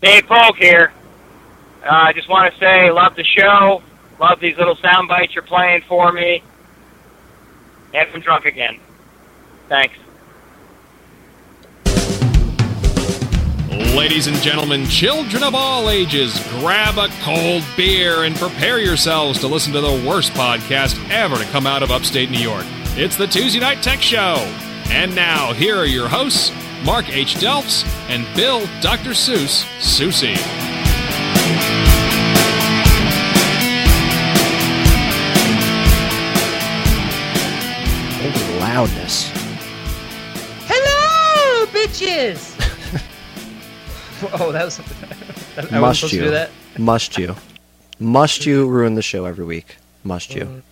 Dave Polk here. Uh, I uh, just want to say, love the show. Love these little sound bites you're playing for me. And I'm drunk again. Thanks. Ladies and gentlemen, children of all ages, grab a cold beer and prepare yourselves to listen to the worst podcast ever to come out of upstate New York. It's the Tuesday Night Tech Show. And now, here are your hosts, Mark H. Delps, and Bill Dr. Seuss Susie. Loudness. Hello, bitches! oh, that was. That, I Must you. that. Must you. Must you ruin the show every week. Must you.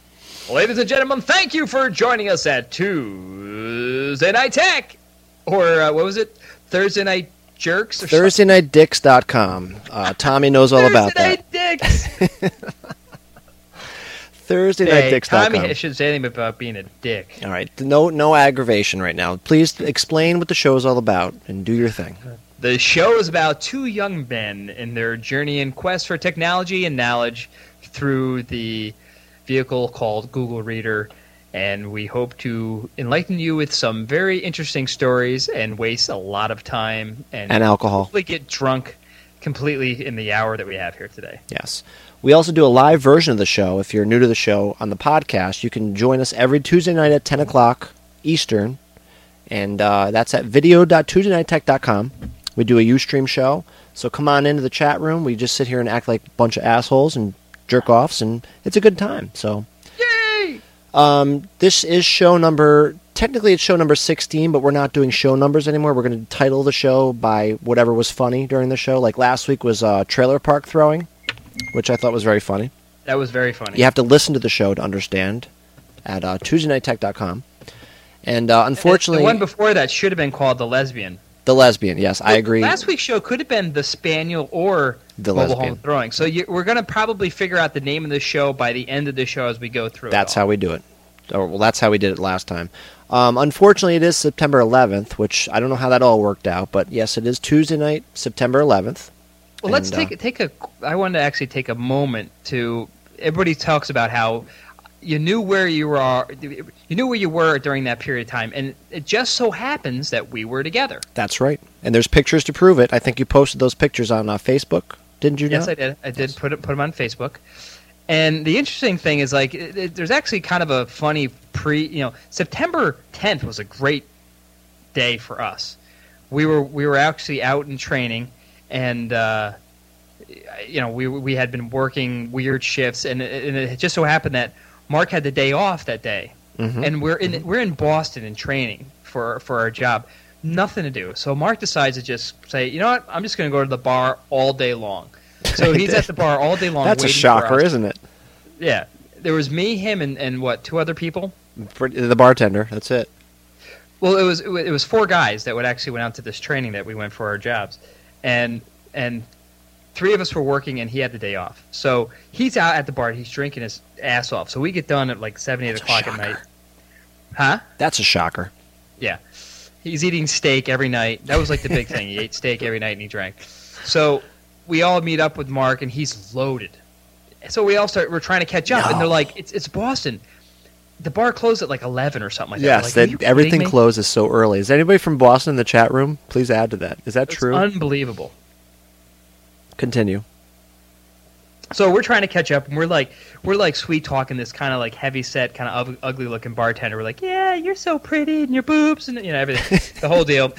Ladies and gentlemen, thank you for joining us at Tuesday Night Tech or uh, what was it? Thursday night jerks. Or Thursday night dicks.com. Uh, Tommy knows all about that. Thursday night dicks. Thursday night dicks. Tommy shouldn't say anything about being a dick. All right, no no aggravation right now. Please explain what the show is all about and do your thing. The show is about two young men in their journey and quest for technology and knowledge through the vehicle called Google Reader and we hope to enlighten you with some very interesting stories and waste a lot of time and, and alcohol. Hopefully, get drunk completely in the hour that we have here today. Yes. We also do a live version of the show. If you're new to the show on the podcast, you can join us every Tuesday night at 10 o'clock Eastern. And uh, that's at video.tuesdaynighttech.com. We do a Ustream show. So come on into the chat room. We just sit here and act like a bunch of assholes and jerk offs, and it's a good time. So um, this is show number. Technically, it's show number 16, but we're not doing show numbers anymore. We're going to title the show by whatever was funny during the show. Like last week was uh, trailer park throwing, which I thought was very funny. That was very funny. You have to listen to the show to understand at uh, TuesdayNightTech.com. And uh, unfortunately, the one before that should have been called the lesbian. The lesbian, yes, well, I agree. Last week's show could have been the spaniel or the mobile lesbian. home throwing. So you, we're going to probably figure out the name of the show by the end of the show as we go through. That's how we do it. Or, well, that's how we did it last time. Um, unfortunately, it is September 11th, which I don't know how that all worked out, but yes, it is Tuesday night, September 11th. Well, and, let's take uh, take a. I wanted to actually take a moment to. Everybody talks about how you knew where you are you knew where you were during that period of time and it just so happens that we were together. That's right. And there's pictures to prove it. I think you posted those pictures on uh, facebook didn't you yes know? i did. I did yes. put, it, put them on facebook. And the interesting thing is like it, it, there's actually kind of a funny pre you know september 10th was a great day for us. We were we were actually out in training and uh, you know we we had been working weird shifts and, and it just so happened that Mark had the day off that day, mm-hmm. and we're in mm-hmm. we're in Boston in training for for our job. Nothing to do. So Mark decides to just say, you know what? I'm just going to go to the bar all day long. So he's at the bar all day long. That's a shocker, isn't it? Yeah. There was me, him, and, and what two other people? For the bartender. That's it. Well, it was it was four guys that would actually went out to this training that we went for our jobs, and and three of us were working and he had the day off. So he's out at the bar. He's drinking his ass off. So we get done at like seven, eight o'clock at night. Huh? That's a shocker. Yeah. He's eating steak every night. That was like the big thing. He ate steak every night and he drank. So we all meet up with Mark and he's loaded. So we all start, we're trying to catch up no. and they're like, it's, it's Boston. The bar closed at like 11 or something like yes, that. Yes, like, everything closes so early. Is anybody from Boston in the chat room? Please add to that. Is that true? Unbelievable. Continue. So we're trying to catch up, and we're like, we're like sweet talking this kind of like heavy set, kind of ugly looking bartender. We're like, yeah, you're so pretty, and your boobs, and you know everything, the whole deal.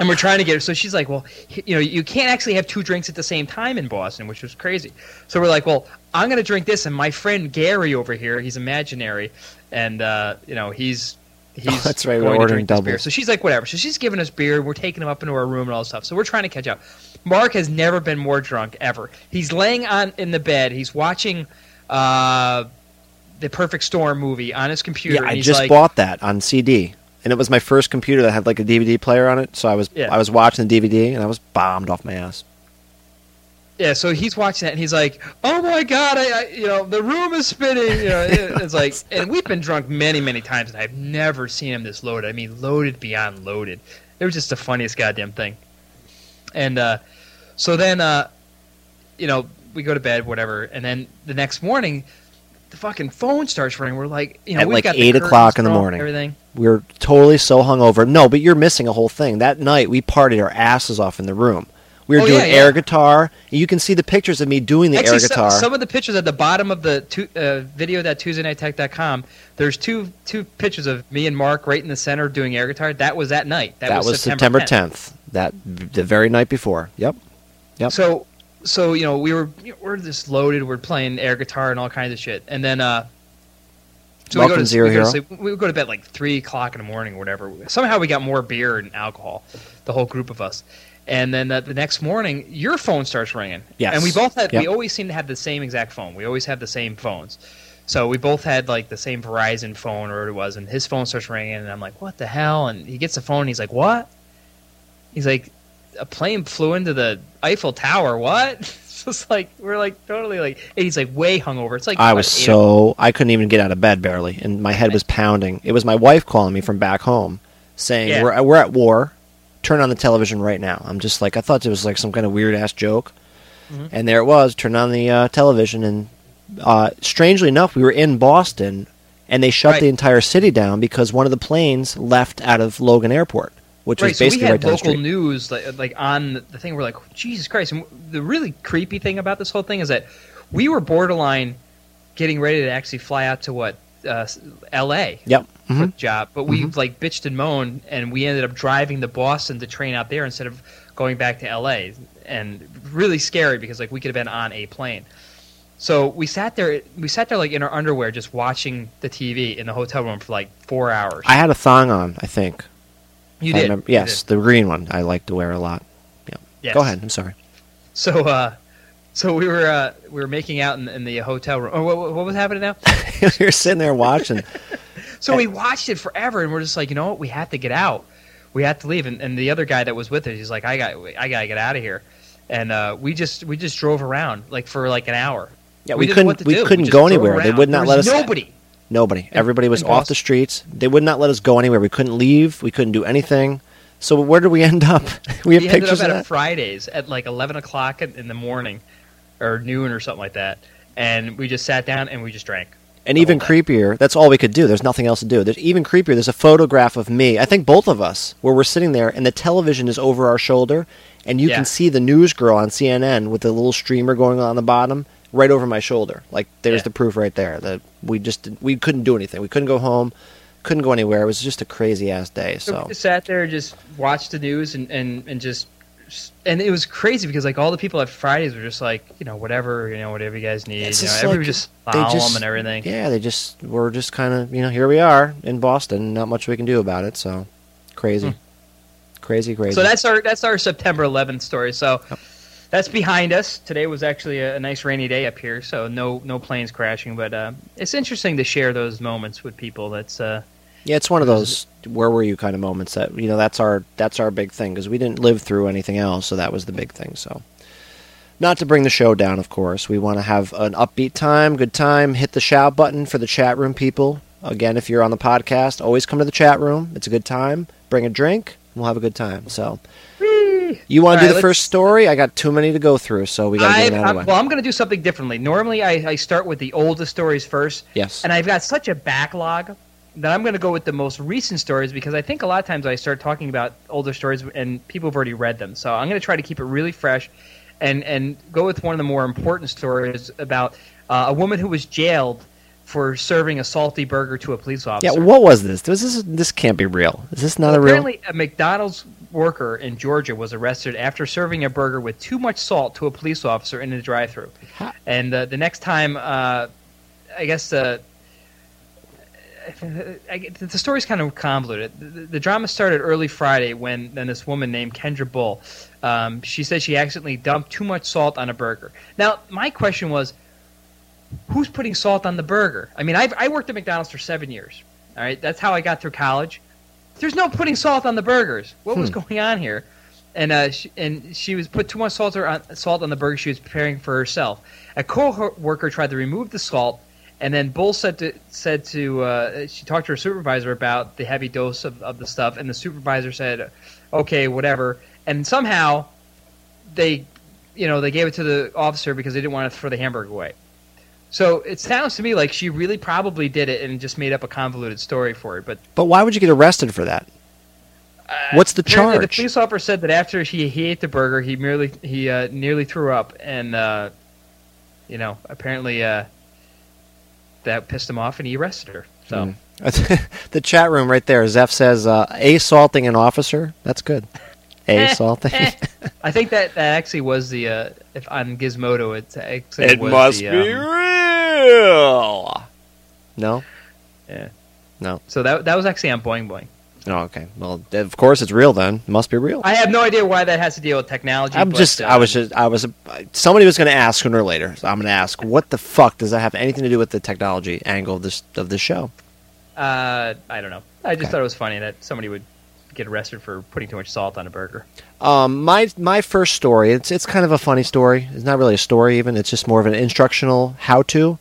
and we're trying to get her. So she's like, well, you know, you can't actually have two drinks at the same time in Boston, which was crazy. So we're like, well, I'm going to drink this, and my friend Gary over here, he's imaginary, and uh, you know, he's he's oh, that's right, going we're ordering to drink double. beer. So she's like, whatever. So she's giving us beer. and We're taking him up into our room and all this stuff. So we're trying to catch up. Mark has never been more drunk ever. He's laying on in the bed. He's watching uh, the Perfect Storm movie on his computer. Yeah, I just like, bought that on CD, and it was my first computer that had like a DVD player on it. So I was yeah. I was watching the DVD, and I was bombed off my ass. Yeah, so he's watching that, and he's like, "Oh my god, I, I you know, the room is spinning." You know, it's like, and we've been drunk many, many times, and I've never seen him this loaded. I mean, loaded beyond loaded. It was just the funniest goddamn thing. And uh, so then, uh, you know, we go to bed, whatever, and then the next morning, the fucking phone starts ringing. We're like, you know, at like eight o'clock in the morning. Everything. We're totally so hungover. No, but you're missing a whole thing. That night we partied our asses off in the room. We were oh, doing yeah, yeah. air guitar. You can see the pictures of me doing the Actually, air guitar. Some, some, of the pictures at the bottom of the tu- uh, video that TuesdayNightTech.com. There's two two pictures of me and Mark right in the center doing air guitar. That was that night. That, that was, September, September 10th. 10th. That the very night before. Yep. Yep. So so you know we were you know, we're just loaded. We're playing air guitar and all kinds of shit, and then uh, so Welcome we go to Zero we Hero. Go to sleep, we go to bed like three o'clock in the morning or whatever. Somehow we got more beer and alcohol, the whole group of us, and then uh, the next morning your phone starts ringing. Yes, and we both had yep. we always seem to have the same exact phone. We always have the same phones. So we both had like the same Verizon phone or it was, and his phone starts ringing, and I'm like, "What the hell?" And he gets the phone, and he's like, "What?" He's like, a plane flew into the Eiffel Tower. What? It's just like we're like totally like, and he's like way hungover. It's like I was so I couldn't even get out of bed barely, and my head was pounding. It was my wife calling me from back home, saying yeah. we're uh, we're at war. Turn on the television right now. I'm just like I thought it was like some kind of weird ass joke, mm-hmm. and there it was. Turn on the uh, television, and uh, strangely enough, we were in Boston, and they shut right. the entire city down because one of the planes left out of Logan Airport which right, basically so we had right local news like, like on the thing. We're like, Jesus Christ! And the really creepy thing about this whole thing is that we were borderline getting ready to actually fly out to what uh, L.A. Yep. Mm-hmm. job, but we mm-hmm. like bitched and moaned, and we ended up driving the Boston to train out there instead of going back to L.A. And really scary because like we could have been on a plane. So we sat there. We sat there like in our underwear, just watching the TV in the hotel room for like four hours. I had a thong on, I think. You did. Remember, yes, you did. the green one I like to wear a lot. Yeah. Yes. Go ahead. I'm sorry. So, uh, so we were uh, we were making out in, in the hotel room. Oh, what, what was happening now? we were sitting there watching. so we watched it forever, and we're just like, you know what? We have to get out. We have to leave. And, and the other guy that was with us, he's like, I got I gotta get out of here. And uh, we just we just drove around like for like an hour. Yeah, we, we couldn't we do. couldn't we go anywhere. Around. They would not let us. Nobody. Nobody. Everybody was off the streets. They would not let us go anywhere. We couldn't leave. We couldn't do anything. So where did we end up? we have we pictures ended up at Fridays at like eleven o'clock in the morning, or noon or something like that, and we just sat down and we just drank. And even creepier, that's all we could do. There's nothing else to do. There's even creepier. There's a photograph of me. I think both of us, where we're sitting there, and the television is over our shoulder, and you yeah. can see the news girl on CNN with the little streamer going on the bottom, right over my shoulder. Like there's yeah. the proof right there that we just we couldn't do anything. We couldn't go home, couldn't go anywhere. It was just a crazy ass day. So, so sat there just watched the news and and and just and it was crazy because like all the people at Fridays were just like you know whatever you know whatever you guys need. It's you know, like, everybody just follow just, them and everything. Yeah, they just were just kind of you know here we are in Boston. Not much we can do about it. So crazy. Hmm. Crazy, crazy. So that's our that's our September 11th story. So, that's behind us. Today was actually a, a, nice rainy day up here, so no no planes crashing. But uh, it's interesting to share those moments with people. That's uh, yeah, it's one of those where were you kind of moments that you know that's our that's our big thing because we didn't live through anything else, so that was the big thing. So not to bring the show down, of course. We want to have an upbeat time, good time. Hit the shout button for the chat room people. Again, if you're on the podcast, always come to the chat room. It's a good time. Bring a drink. We'll have a good time. So. You want to do right, the first story? I got too many to go through, so we got to get out of the way. Uh, well, I'm going to do something differently. Normally, I, I start with the oldest stories first. Yes. And I've got such a backlog that I'm going to go with the most recent stories because I think a lot of times I start talking about older stories and people have already read them. So I'm going to try to keep it really fresh and, and go with one of the more important stories about uh, a woman who was jailed for serving a salty burger to a police officer. Yeah, what was this? This is this can't be real. Is this not well, a real? Apparently, a McDonald's worker in Georgia was arrested after serving a burger with too much salt to a police officer in a drive-through. And uh, the next time, uh, I guess uh, I, the story's kind of convoluted. The, the, drama started early Friday when then this woman named Kendra Bull, um, she said she accidentally dumped too much salt on a burger. Now, my question was, who's putting salt on the burger? I mean, I've, I worked at McDonald's for seven years. All right, that's how I got through college there's no putting salt on the burgers. What was hmm. going on here? And uh, she, and she was put too much salt on salt on the burger she was preparing for herself. A co-worker tried to remove the salt, and then Bull said to said to uh, she talked to her supervisor about the heavy dose of, of the stuff, and the supervisor said, "Okay, whatever." And somehow they, you know, they gave it to the officer because they didn't want to throw the hamburger away. So it sounds to me like she really probably did it and just made up a convoluted story for it. But but why would you get arrested for that? Uh, What's the charge? The police officer said that after he, he ate the burger, he merely he uh, nearly threw up, and uh, you know apparently uh, that pissed him off, and he arrested her. So mm. the chat room right there. Zeph says uh, assaulting an officer. That's good. A salty. I think that, that actually was the uh, if on Gizmodo. It actually it was must the, be um, real. No. Yeah. No. So that that was actually on Boing Boing. Oh, okay. Well, of course it's real. Then it must be real. I have no idea why that has to deal with technology. I'm but, just. Um, I uh, was just. I was. Somebody was going to ask sooner or later. So I'm going to ask, what the fuck does that have anything to do with the technology angle of this of this show? Uh, I don't know. I just okay. thought it was funny that somebody would get arrested for putting too much salt on a burger. Um, my my first story. It's it's kind of a funny story. It's not really a story even. It's just more of an instructional how to.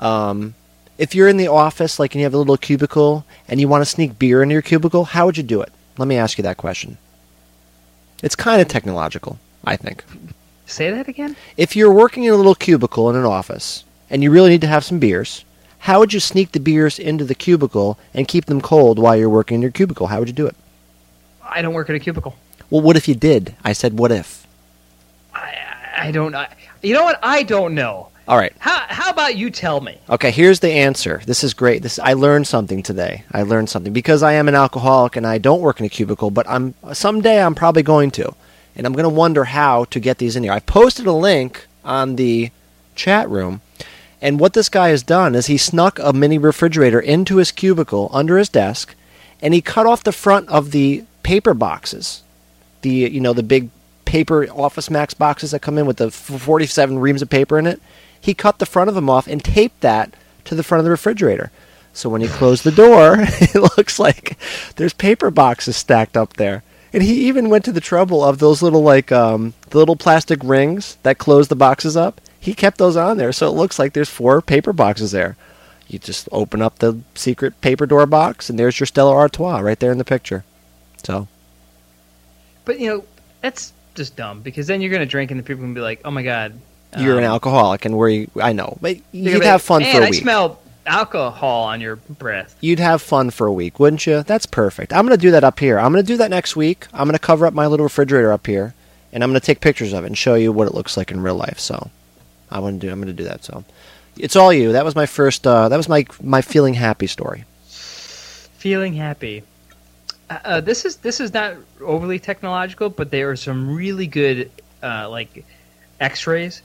Um, if you're in the office, like and you have a little cubicle, and you want to sneak beer into your cubicle, how would you do it? Let me ask you that question. It's kind of technological, I think. Say that again. If you're working in a little cubicle in an office and you really need to have some beers, how would you sneak the beers into the cubicle and keep them cold while you're working in your cubicle? How would you do it? I don't work at a cubicle. Well, what if you did? I said, what if? I, I don't know. You know what? I don't know. All right. How, how about you tell me? Okay, here's the answer. This is great. This I learned something today. I learned something because I am an alcoholic and I don't work in a cubicle, but I'm someday I'm probably going to. And I'm going to wonder how to get these in here. I posted a link on the chat room. And what this guy has done is he snuck a mini refrigerator into his cubicle under his desk and he cut off the front of the paper boxes, the you know the big paper Office Max boxes that come in with the 47 reams of paper in it. He cut the front of them off and taped that to the front of the refrigerator. So when you close the door, it looks like there's paper boxes stacked up there. And he even went to the trouble of those little like um, the little plastic rings that close the boxes up. He kept those on there, so it looks like there's four paper boxes there. You just open up the secret paper door box, and there's your Stella Artois right there in the picture. So, but you know that's just dumb because then you're going to drink and the people can be like, "Oh my god, um, you're an um, alcoholic," and where I know, but you'd have fun for a week. smell alcohol on your breath. You'd have fun for a week, wouldn't you? That's perfect. I'm going to do that up here. I'm going to do that next week. I'm going to cover up my little refrigerator up here, and I'm going to take pictures of it and show you what it looks like in real life. So, I want to do. I'm going to do that. So, it's all you. That was my first. Uh, that was my my feeling happy story. Feeling happy. Uh, uh, this is this is not overly technological, but there are some really good uh, like X-rays.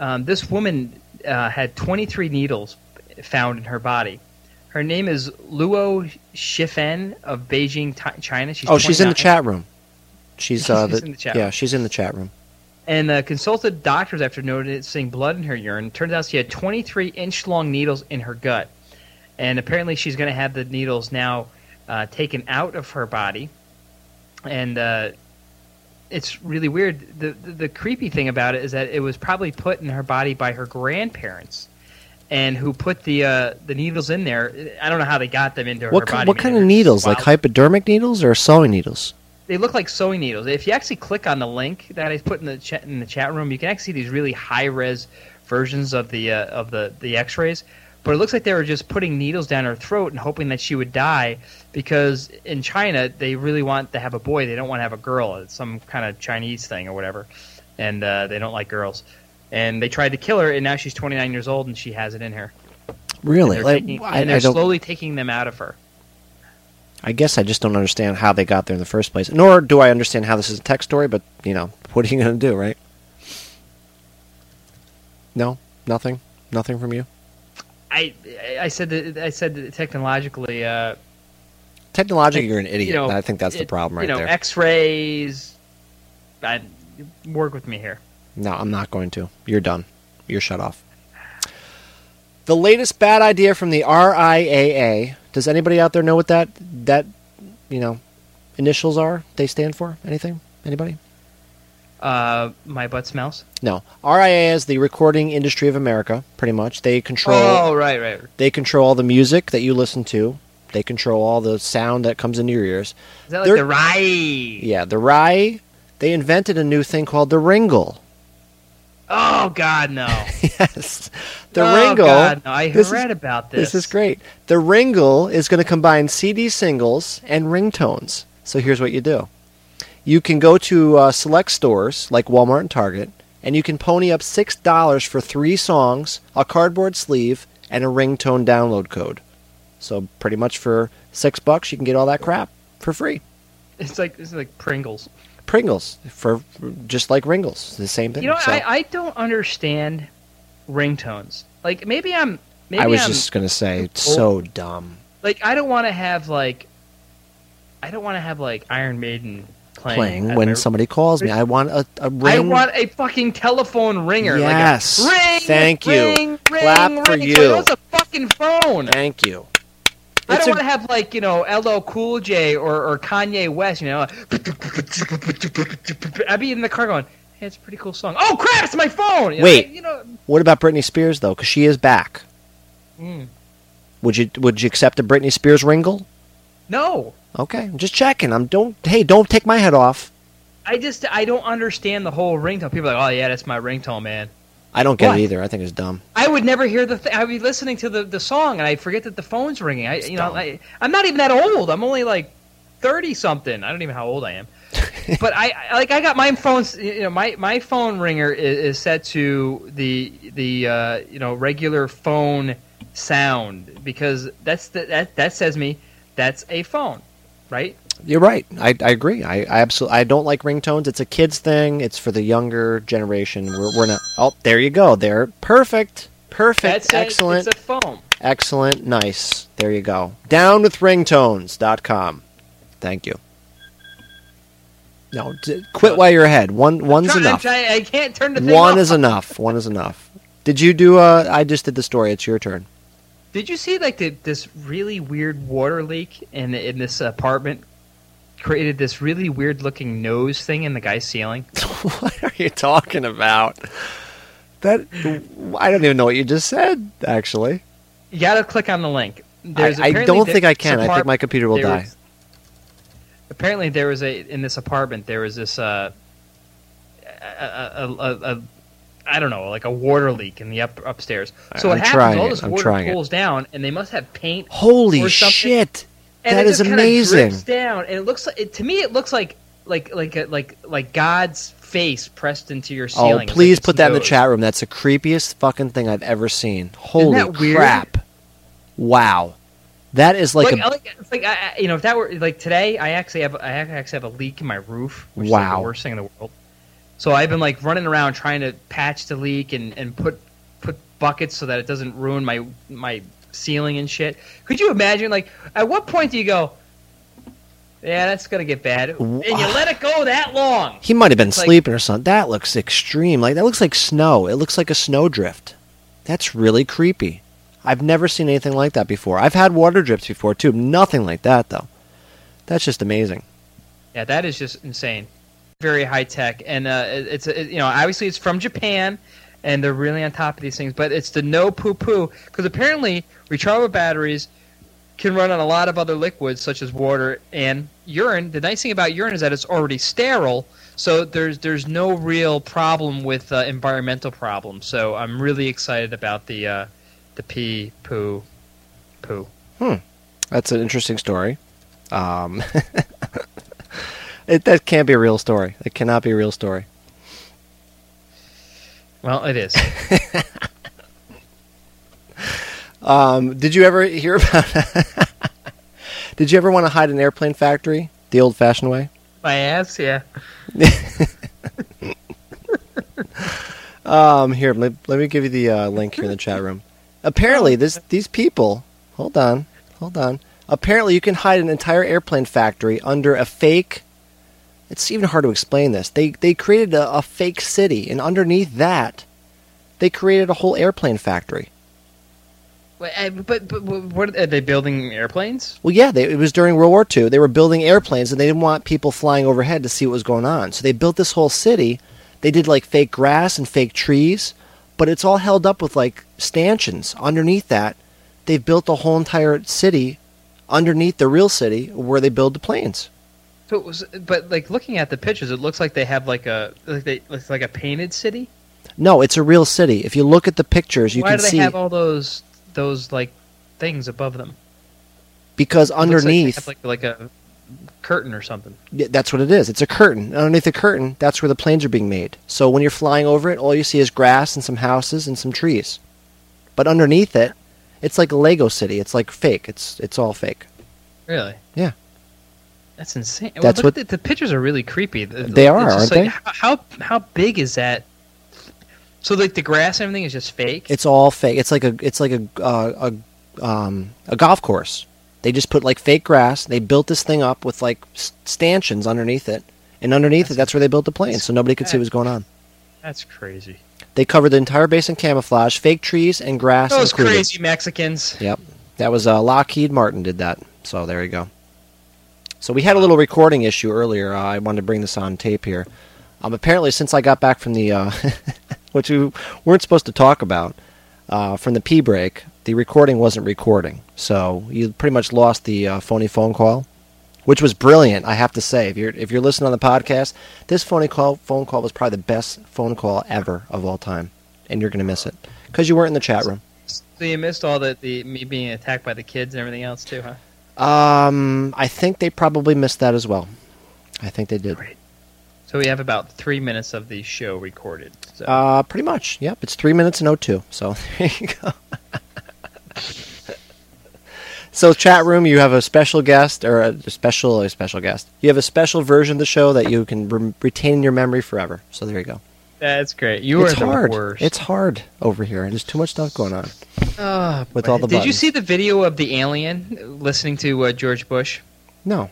Um, this woman uh, had 23 needles found in her body. Her name is Luo Shifen of Beijing, China. She's oh, she's in the chat room. She's, uh, she's the, in the chat yeah, she's in the chat room. And uh, consulted doctors after noticing blood in her urine. Turns out she had 23 inch long needles in her gut, and apparently she's going to have the needles now uh, taken out of her body, and uh, it's really weird. The, the, the creepy thing about it is that it was probably put in her body by her grandparents, and who put the uh, the needles in there. I don't know how they got them into what her body. What kind of needles? Wild. Like hypodermic needles or sewing needles? They look like sewing needles. If you actually click on the link that I put in the chat in the chat room, you can actually see these really high res versions of the uh, of the the X rays but it looks like they were just putting needles down her throat and hoping that she would die because in China they really want to have a boy, they don't want to have a girl. It's some kind of Chinese thing or whatever, and uh, they don't like girls. And they tried to kill her, and now she's 29 years old and she has it in her. Really? And they're, like, taking, I, and they're slowly taking them out of her. I guess I just don't understand how they got there in the first place. Nor do I understand how this is a tech story, but, you know, what are you going to do, right? No? Nothing? Nothing from you? I I said that, I said that technologically. Uh, technologically, you're an idiot. You know, I think that's it, the problem right you know, there. X-rays. I, work with me here. No, I'm not going to. You're done. You're shut off. The latest bad idea from the RIAA. Does anybody out there know what that that you know initials are? They stand for anything? Anybody? uh, my butt smells? No. RIA is the Recording Industry of America, pretty much. They control. Oh, right, right. They control all the music that you listen to. They control all the sound that comes into your ears. Is that like They're, the Rye. Yeah, the Rye. They invented a new thing called the Ringle. Oh God, no! yes, the oh, Ringle. God, no. I this read is, about this. This is great. The Ringle is going to combine CD singles and ringtones. So here's what you do. You can go to uh, select stores like Walmart and Target, and you can pony up $6 for three songs, a cardboard sleeve, and a ringtone download code. So pretty much for six bucks, you can get all that crap for free. It's like it's like Pringles. Pringles for just like Ringles, the same thing. You know, so. I, I don't understand ringtones. Like maybe I'm. Maybe I was I'm just gonna say it's so dumb. Like I don't want to have like. I don't want to have like Iron Maiden playing, playing when somebody calls me. I want a, a, ring. I want a fucking telephone ringer. Yes. Like a ring. Thank you. Ring, Clap ring, for ring. you. So a fucking phone. Thank you. I it's don't a... want to have like you know LL Cool J or, or Kanye West. You know, I'd be in the car going, "Hey, it's a pretty cool song." Oh crap, it's my phone. You Wait, know, you know. What about Britney Spears though? Because she is back. Mm. Would you would you accept a Britney Spears ringle? No. Okay, I'm just checking. I'm don't. Hey, don't take my head off. I just I don't understand the whole ringtone. People are like, oh yeah, that's my ringtone, man. I don't get what? it either. I think it's dumb. I would never hear the. Th I'd be listening to the, the song and I forget that the phone's ringing. I it's you know. I, I'm not even that old. I'm only like thirty something. I don't even know how old I am. but I, I, like I got my phones. You know, my, my phone ringer is, is set to the the uh, you know regular phone sound because that's the, that that says me that's a phone, right? You're right. I, I agree. I, I absolutely I don't like ringtones. It's a kids thing. It's for the younger generation. We're, we're not. Oh, there you go. There, perfect, perfect, that's excellent. A, it's a phone. Excellent, nice. There you go. Down with ringtones.com. Thank you. No, d- quit uh, while you're ahead. One, one's enough. I can't turn the One off. is enough. One is enough. Did you do? Uh, I just did the story. It's your turn. Did you see like the, this really weird water leak in in this apartment created this really weird looking nose thing in the guy's ceiling? what are you talking about? That I don't even know what you just said. Actually, you got to click on the link. There's I, I don't think I can. Apart- I think my computer will die. Was, apparently, there was a in this apartment. There was this uh, a, a, a, a I don't know, like a water hmm. leak in the up, upstairs. So I'm what happens? All this it. water pools it. down, and they must have paint. Holy shit! And that is amazing. down, and it looks like it, to me, it looks like like like a, like like God's face pressed into your oh, ceiling. Oh, please like put that nose. in the chat room. That's the creepiest fucking thing I've ever seen. Holy crap! Wow, that is like, like a, like, like I, you know if that were like today, I actually have I actually have a leak in my roof, which wow. is like the worst thing in the world. So I've been like running around trying to patch the leak and, and put put buckets so that it doesn't ruin my my ceiling and shit. Could you imagine? Like, at what point do you go? Yeah, that's gonna get bad. And you let it go that long. He might have been it's sleeping like, or something. That looks extreme. Like that looks like snow. It looks like a snowdrift. That's really creepy. I've never seen anything like that before. I've had water drips before too. Nothing like that though. That's just amazing. Yeah, that is just insane very high tech, and uh, it's it, you know obviously it's from Japan, and they're really on top of these things. But it's the no poo poo because apparently rechargeable batteries can run on a lot of other liquids such as water and urine. The nice thing about urine is that it's already sterile, so there's there's no real problem with uh, environmental problems. So I'm really excited about the uh, the pee poo poo. Hmm, that's an interesting story. Um, It, that can't be a real story. It cannot be a real story. Well, it is. um, did you ever hear about? did you ever want to hide an airplane factory the old-fashioned way? My ass, yeah. um, here, let, let, me give you the uh, link here in the chat room. Apparently, this these people. Hold on, hold on. Apparently, you can hide an entire airplane factory under a fake it's even hard to explain this. They they created a, a, fake city, and underneath that, they created a whole airplane factory. But, but, but what are they building airplanes? Well, yeah, they, it was during World War II. They were building airplanes, and they didn't want people flying overhead to see what was going on. So they built this whole city. They did like fake grass and fake trees, but it's all held up with like stanchions underneath that. They've built a whole entire city underneath the real city where they build the planes. But was but like looking at the pictures, it looks like they have like a like they like a painted city. No, it's a real city. If you look at the pictures, you Why can do they see have all those those like things above them? because It looks like they underneath, have, like, like a curtain or something. yeah, that's what it is. It's a curtain. Underneath the curtain, that's where the planes are being made. So when you're flying over it, all you see is grass and some houses and some trees. But underneath it, it's like Lego City. It's like fake. It's it's all fake. Really? Yeah. That's insane. That's well, what the, the, pictures are really creepy. They are, aren't like, they? How how big is that? So like the grass and everything is just fake. It's all fake. It's like a it's like a uh, a um, a golf course. They just put like fake grass. They built this thing up with like stanchions underneath it, and underneath that's it, that's where they built the plane, so nobody could see what was going on. That's crazy. They covered the entire base in camouflage, fake trees and grass. Those included. crazy Mexicans. Yep, that was uh, Lockheed Martin did that. So there you go. So we had a little recording issue earlier. Uh, I wanted to bring this on tape here. Um, apparently, since I got back from the, uh, which we weren't supposed to talk about, uh, from the pee break, the recording wasn't recording. So you pretty much lost the uh, phony phone call, which was brilliant. I have to say, if you're if you're listening on the podcast, this phony call phone call was probably the best phone call ever of all time, and you're gonna miss it because you weren't in the chat room. So you missed all the, the me being attacked by the kids and everything else too, huh? Um, I think they probably missed that as well. I think they did. Great. So we have about three minutes of the show recorded. So. Uh, pretty much. Yep, it's three minutes and 02. So there you go. so chat room, you have a special guest or a special a special guest. You have a special version of the show that you can re- retain in your memory forever. So there you go. That's great. You it's are hard. the worst. It's hard over here, and there's too much stuff going on. Uh, with all the did buttons. you see the video of the alien listening to uh, George Bush? No.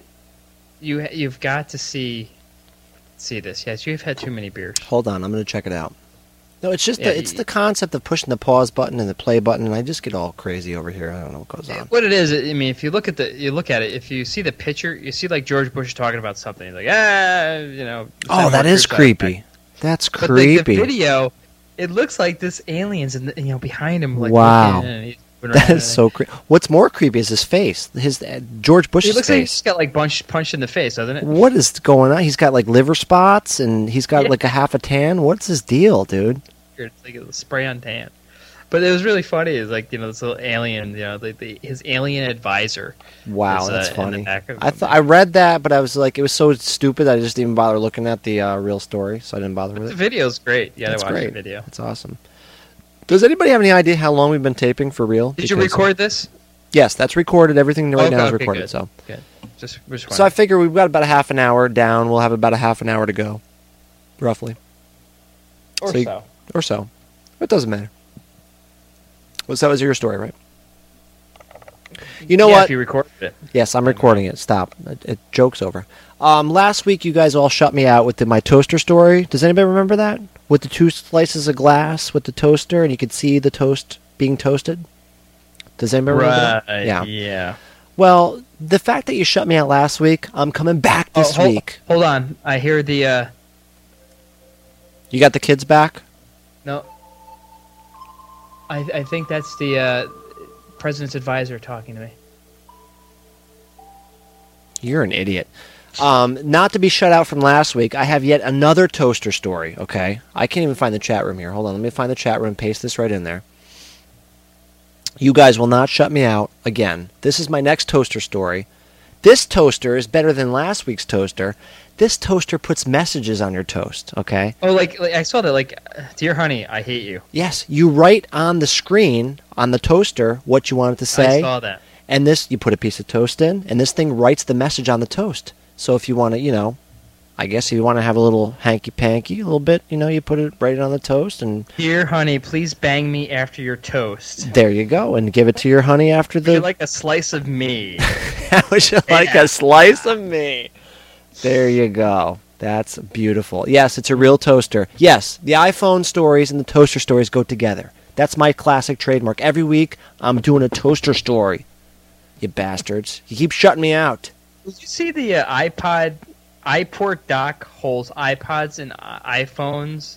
You you've got to see see this. Yes, you've had too many beers. Hold on, I'm going to check it out. No, it's just yeah, the, it's you, the concept of pushing the pause button and the play button, and I just get all crazy over here. I don't know what goes on. What it is, I mean, if you look at the you look at it, if you see the picture, you see like George Bush talking about something, like ah, you know. Oh, that is creepy. That's creepy. But the, the video, it looks like this alien's and you know behind him. Like, wow. That is so creepy. What's more creepy is his face. His uh, George Bush's he looks face. Like he's got like punched in the face, doesn't it? What is going on? He's got like liver spots and he's got yeah. like a half a tan. What's his deal, dude? It's like a spray on tan. But it was really funny. Is like you know this little alien, you know, the, the, his alien advisor. Wow, that's uh, funny. I th- I read that, but I was like, it was so stupid. I just didn't bother looking at the uh, real story, so I didn't bother but with the it. The video's great. Yeah, that's great. video. That's awesome. Does anybody have any idea how long we've been taping for real? Did because, you record this? Yes, that's recorded. Everything right now is recorded. Good. So, good. Just, just so I figure we've got about a half an hour down. We'll have about a half an hour to go, roughly. Or so, you, so. or so. It doesn't matter. Was that was your story, right? You know yeah, what? If you recorded it. Yes, I'm recording it. Stop. It, it joke's over. Um, last week, you guys all shut me out with the, my toaster story. Does anybody remember that? With the two slices of glass with the toaster, and you could see the toast being toasted. Does anybody right, remember that? Yeah. Yeah. Well, the fact that you shut me out last week, I'm coming back oh, this oh, hold, week. Hold on. I hear the. Uh... You got the kids back? No. I, I think that's the uh, president's advisor talking to me. You're an idiot. Um, not to be shut out from last week, I have yet another toaster story. Okay, I can't even find the chat room here. Hold on, let me find the chat room. Paste this right in there. You guys will not shut me out again. This is my next toaster story. This toaster is better than last week's toaster, this toaster puts messages on your toast. Okay. Oh, like, like I saw that. Like, dear honey, I hate you. Yes, you write on the screen on the toaster what you wanted to say. I saw that. And this, you put a piece of toast in, and this thing writes the message on the toast. So if you want to, you know, I guess if you want to have a little hanky panky, a little bit. You know, you put it right on the toast and. Dear honey, please bang me after your toast. There you go, and give it to your honey after the. You like a slice of me. How wish you like a slice of me. There you go. That's beautiful. Yes, it's a real toaster. Yes, the iPhone stories and the toaster stories go together. That's my classic trademark. Every week, I'm doing a toaster story. You bastards. You keep shutting me out. Did you see the uh, iPod, iPort dock holds iPods and uh, iPhones?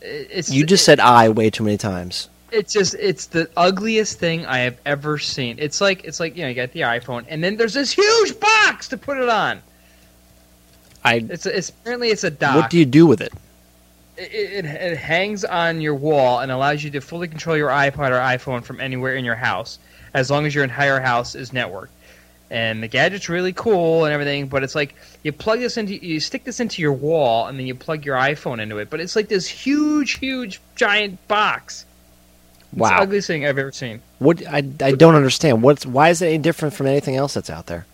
It's, you just it, said I way too many times. It's just it's the ugliest thing I have ever seen. It's like it's like you know you got the iPhone and then there's this huge box to put it on. I. It's, it's apparently it's a dock. What do you do with it? It, it? it hangs on your wall and allows you to fully control your iPod or iPhone from anywhere in your house, as long as your entire house is networked. And the gadget's really cool and everything, but it's like you plug this into you stick this into your wall and then you plug your iPhone into it. But it's like this huge, huge, giant box. Wow, it's the ugliest thing I've ever seen. What I, I don't understand. What's why is it any different from anything else that's out there?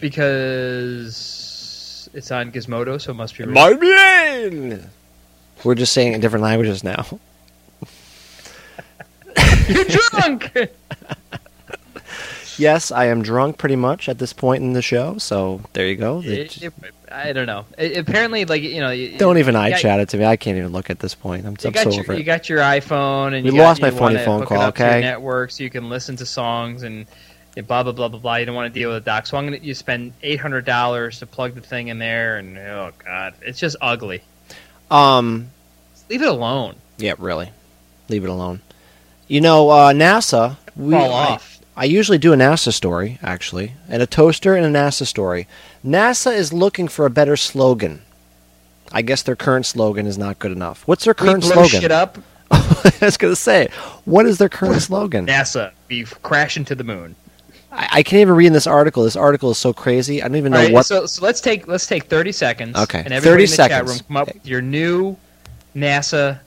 Because it's on Gizmodo, so it must be real. My man! We're just saying in different languages now. You're drunk. yes, I am drunk pretty much at this point in the show. So there you go. It, it, I don't know. It, apparently, like you know, don't even eye chat it to me. I can't even look at this point. I'm, you I'm so your, over it. You got your iPhone, and we you lost got, my funny phone call. Okay, network, so you can listen to songs and yeah, blah blah blah blah blah. You don't want to deal with a dock, so I'm gonna you spend eight hundred dollars to plug the thing in there, and oh god, it's just ugly. Um, leave it alone. Yeah, really, leave it alone. You know, uh, NASA. We, fall off. I, I usually do a NASA story actually, and a toaster and a NASA story. NASA is looking for a better slogan. I guess their current slogan is not good enough. What's their current we blow slogan? Shit up. I was gonna say, what is their current slogan? NASA, we crash into the moon. I, I, can't even read in this article. This article is so crazy. I don't even know right, what. So, so let's take let's take thirty seconds. Okay, and everybody 30 in the seconds. chat room come up okay. with your new NASA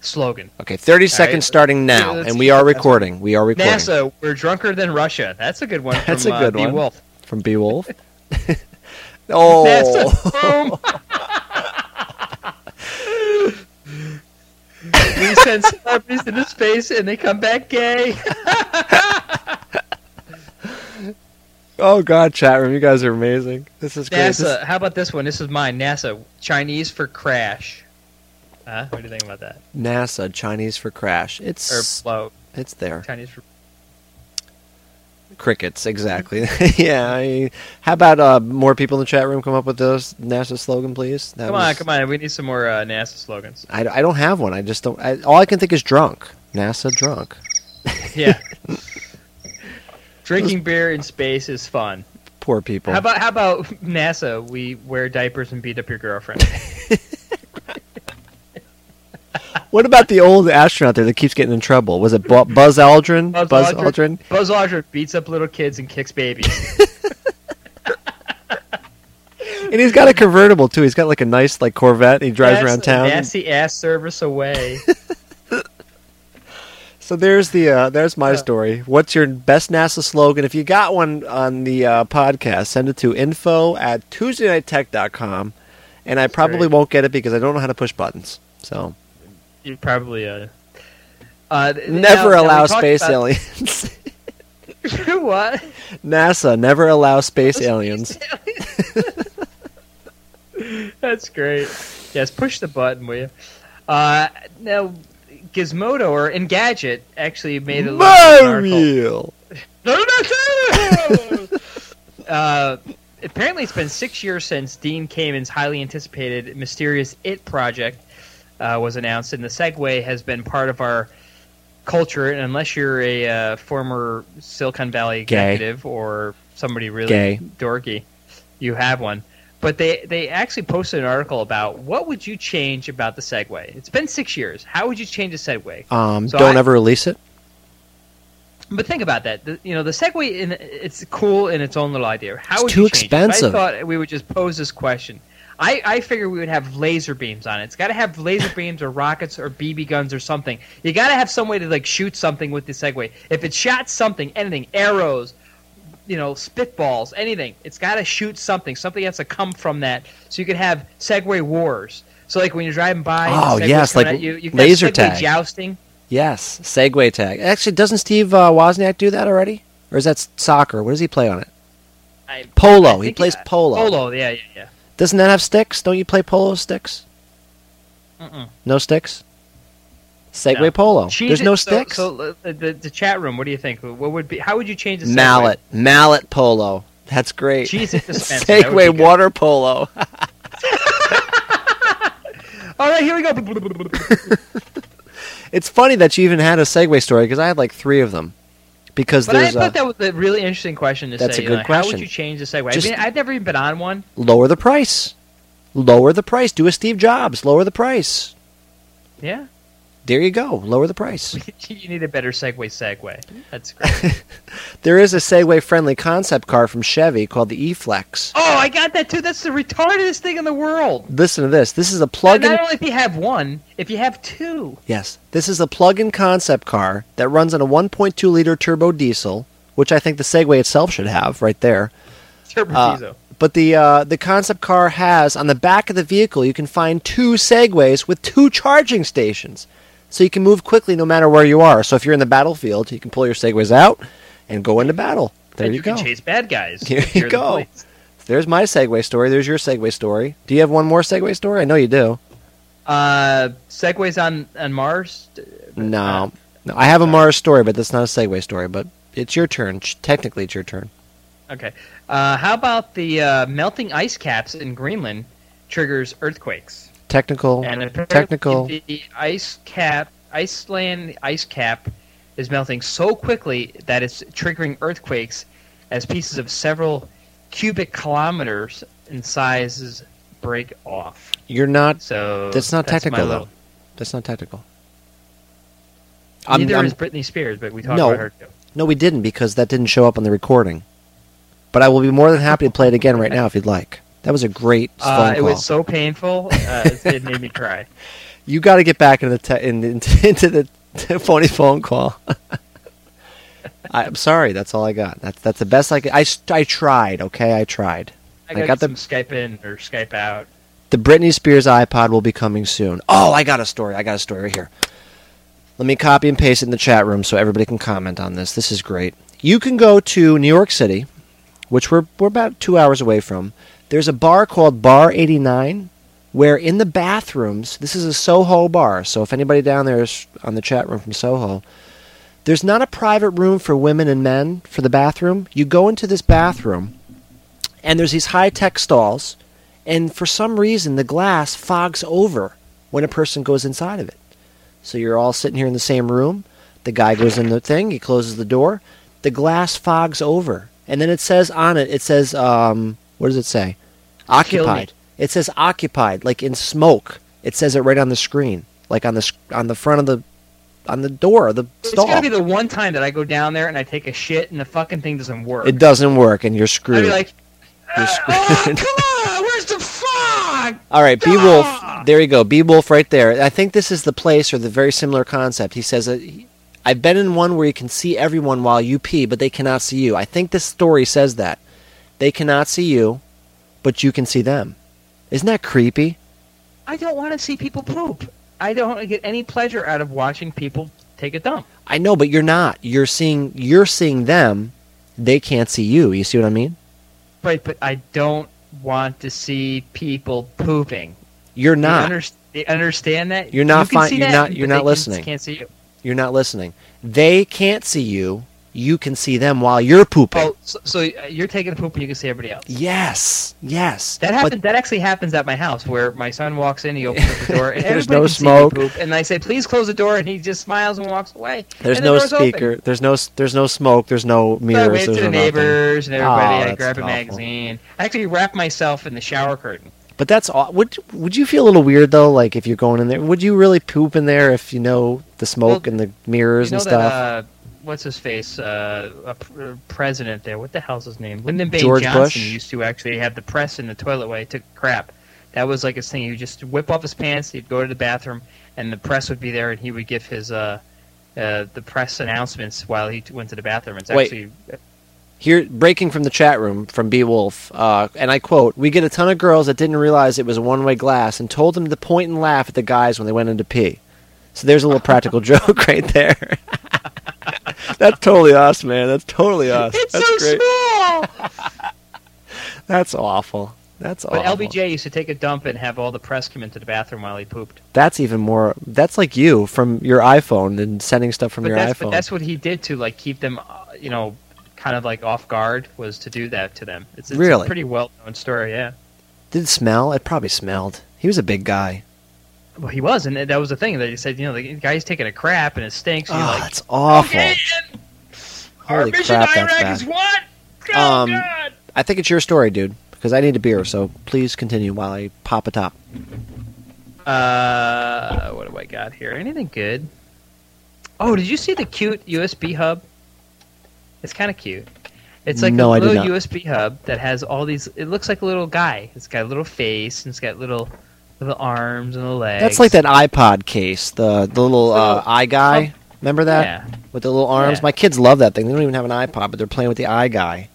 slogan. Okay, thirty All seconds right? starting now, yeah, and we are recording. We are recording. NASA, we're drunker than Russia. That's a good one. That's from, a uh, good uh, one. From B oh. we send celebrities into space and they come back gay. Oh God, chat room, you guys are amazing. This is great. NASA, this... how about this one? This is mine. NASA, Chinese for crash. Huh? What do you think about that? NASA, Chinese for crash. It's or. It's there. Chinese for crickets, exactly. yeah. I, how about uh, more people in the chat room come up with those NASA slogan, please? That come was... on, come on. We need some more uh, NASA slogans. I, I don't have one. I just don't. I, all I can think is drunk. NASA drunk. yeah. Drinking beer in space is fun. Poor people. How about how about NASA? We wear diapers and beat up your girlfriend. what about the old astronaut there that keeps getting in trouble? Was it Bu- Buzz Aldrin? Buzz, Buzz Aldrin. Aldrin. Buzz Aldrin beats up little kids and kicks babies. and he's got a convertible too. He's got like a nice like Corvette. And he drives That's around town. Nasty ass service away. So there's the uh, there's my story. What's your best NASA slogan? If you got one on the uh, podcast, send it to info at tuesdaynighttech.com. And I probably won't get it because I don't know how to push buttons. So you probably uh, uh never now, allow now space about... aliens. what? NASA never allow space aliens. That's great. Yes, push the button, will you? Uh, now, Gizmodo or Engadget actually made a Mario. uh, apparently, it's been six years since Dean Kamen's highly anticipated mysterious It project uh, was announced, and the Segway has been part of our culture. And unless you're a uh, former Silicon Valley executive Gay. or somebody really Gay. dorky, you have one. But they, they actually posted an article about what would you change about the Segway. It's been six years. How would you change the Segway? Um, so don't I, ever release it. But think about that. The, you know, the Segway in, it's cool in its own little idea. How it's too expensive. I thought we would just pose this question. I, I figure we would have laser beams on it. It's got to have laser beams or rockets or BB guns or something. You got to have some way to like shoot something with the Segway. If it shot something, anything, arrows, you know, spitballs, anything. It's got to shoot something. Something has to come from that. So you could have Segway wars. So like when you're driving by, oh yes, like you, you can laser tag jousting. Yes, Segway tag. Actually, doesn't Steve uh, Wozniak do that already? Or is that soccer? What does he play on it? I, polo. I he plays yeah. polo. Polo. Yeah, yeah, yeah. Doesn't that have sticks? Don't you play polo sticks? Mm-mm. No sticks. Segway no. polo. There's it, no sticks. So, so uh, the, the, the, chat room. What do you think? What would be? How would you change the mallet? Segway? Mallet polo. That's great. Segway water polo. All right, here we go. it's funny that you even had a Segway story because I had like three of them. Because but I thought a, that was a really interesting question to that's say. a good like, question. How would you change the Segway? Just I mean, I've never even been on one. Lower the price. Lower the price. Do a Steve Jobs. Lower the price. Yeah there you go. Lower the price. you need a better Segway Segway. That's great. there is a Segway friendly concept car from Chevy called the E Flex. Oh, I got that too. That's the retardedest thing in the world. Listen to this. This is a plug in. Not only if you have one, if you have two. Yes. This is a plug in concept car that runs on a 1.2 liter turbo diesel, which I think the Segway itself should have right there. Turbo uh, diesel. But the uh, the concept car has on the back of the vehicle, you can find two Segways with two charging stations so you can move quickly no matter where you are. So if you're in the battlefield, you can pull your segways out and go into battle. There and you, you go. chase bad guys. Here you go. The There's my Segway story. There's your Segway story. Do you have one more Segway story? I know you do. Uh, Segways on on Mars. No, uh, no. I have a uh, Mars story, but that's not a Segway story. But it's your turn. Technically, it's your turn. Okay. Uh, how about the uh, melting ice caps in Greenland triggers earthquakes? Technical. And technical. The ice cap, Iceland ice cap, is melting so quickly that it's triggering earthquakes as pieces of several cubic kilometers in sizes break off. You're not. So that's not that's technical though. That's not technical. I'm, Neither I'm, is Britney Spears, but we talked no, about her too. No, we didn't because that didn't show up on the recording. But I will be more than happy to play it again right now if you'd like. That was a great. Uh, it call. was so painful. Uh, it made me cry. You got to get back into the te- in, into, into the phony phone call. I, am sorry. That's all I got. That's that's the best I could. I, I tried. Okay, I tried. I, I got the Skype in or Skype out. The Britney Spears iPod will be coming soon. Oh, I got a story. I got a story right here. Let me copy and paste it in the chat room so everybody can comment on this. This is great. You can go to New York City, which we're we're about two hours away from. There's a bar called Bar 89 where in the bathrooms, this is a Soho bar. So if anybody down there is on the chat room from Soho, there's not a private room for women and men for the bathroom. You go into this bathroom and there's these high-tech stalls and for some reason the glass fogs over when a person goes inside of it. So you're all sitting here in the same room. The guy goes in the thing, he closes the door, the glass fogs over. And then it says on it, it says um, what does it say? Occupied. It says occupied, like in smoke. It says it right on the screen, like on the on the front of the on the door of the it's stall. It's gotta be the one time that I go down there and I take a shit and the fucking thing doesn't work. It doesn't work, and you're screwed. I'd be like, you're ah, screwed. Oh, come on, where's the fog? All right, B Wolf. There you go, B Wolf, right there. I think this is the place or the very similar concept. He says that. He, I've been in one where you can see everyone while you pee, but they cannot see you. I think this story says that. They cannot see you, but you can see them. Isn't that creepy? I don't want to see people poop. I don't get any pleasure out of watching people take a dump. I know, but you're not. You're seeing you're seeing them. They can't see you. You see what I mean? Right, but I don't want to see people pooping. You're not. They under, understand that? You're not. You fi- you're that, not. You're not listening. Can't see you. You're not listening. They can't see you, you can see them while you're pooping. Oh, so, so uh, you're taking a poop and you can see everybody else. Yes, yes. That happens. But, that actually happens at my house where my son walks in, he opens the door, and there's no smoke. Poop, and I say, "Please close the door. and he just smiles and walks away. There's no the speaker. Open. There's no there's no smoke. There's no mirrors. So ah, I wait to the neighbors nothing. and everybody. Oh, I grab a magazine. I actually wrap myself in the shower curtain. But that's all. Would would you feel a little weird though? Like if you're going in there, would you really poop in there if you know the smoke well, and the mirrors you know and stuff? That, uh, what's his face uh, a uh, president there? What the hell's his name? Lyndon Baines Johnson Bush. used to actually have the press in the toilet while he took crap. That was like his thing. He would just whip off his pants. He'd go to the bathroom, and the press would be there, and he would give his uh, uh, the press announcements while he went to the bathroom. It's Wait. actually uh, here breaking from the chat room from B Wolf, uh, and I quote: "We get a ton of girls that didn't realize it was a one-way glass and told them to point and laugh at the guys when they went in to pee." So there's a little practical joke right there. That's totally us, man. That's totally us. It's That's so great. small. That's awful. That's but awful. LBJ used to take a dump and have all the press come into the bathroom while he pooped. That's even more. That's like you from your iPhone and sending stuff from but your that's, iPhone. But that's what he did to like keep them, uh, you know, kind of like off guard was to do that to them. It's, it's really? a pretty well known story. Yeah. Did it smell? It probably smelled. He was a big guy. Well, he was, and that was the thing. They said, you know, the guy's taking a crap and it stinks. And oh, like, that's awful. Okay, Holy our mission crap, to Iraq is what? Oh, um, God. I think it's your story, dude, because I need a beer. So please continue while I pop a top. Uh, what do I got here? Anything good? Oh, did you see the cute USB hub? It's kind of cute. It's like no, a little USB hub that has all these. It looks like a little guy. It's got a little face and it's got little the arms and the legs. That's like that iPod case, the the little uh, oh. eye guy. Oh. Remember that? Yeah. With the little arms. Yeah. My kids love that thing. They don't even have an iPod, but they're playing with the eye guy.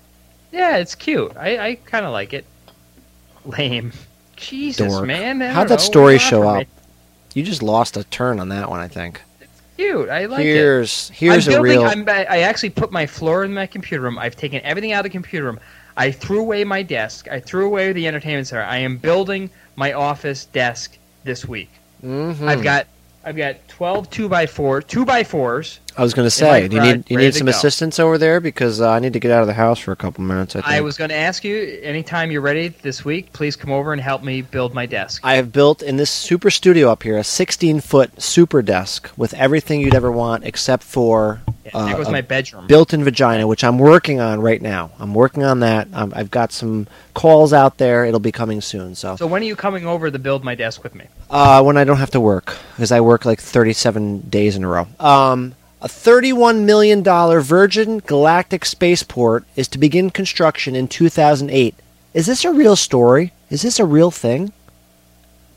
Yeah, it's cute. I, I kind of like it. Lame. Jesus, Dork. man. How'd that know. story show up? You just lost a turn on that one, I think. It's cute. I like here's, it. Here's I'm a real. I'm, i actually put my floor in my computer room. I've taken everything out of the computer room. I threw away my desk. I threw away the entertainment center. I am building my office desk this week. Mm-hmm. I've got I've got 12 two by four two by fours I was going to say, do you need you need some go. assistance over there because uh, I need to get out of the house for a couple minutes. I, I was going to ask you anytime you're ready this week, please come over and help me build my desk. I have built in this super studio up here a 16 foot super desk with everything you'd ever want except for uh, there my bedroom built-in vagina, which I'm working on right now. I'm working on that. Um, I've got some calls out there. It'll be coming soon. So, so when are you coming over to build my desk with me? Uh, when I don't have to work, because I work like 37 days in a row. Um, a $31 million Virgin Galactic spaceport is to begin construction in 2008. Is this a real story? Is this a real thing?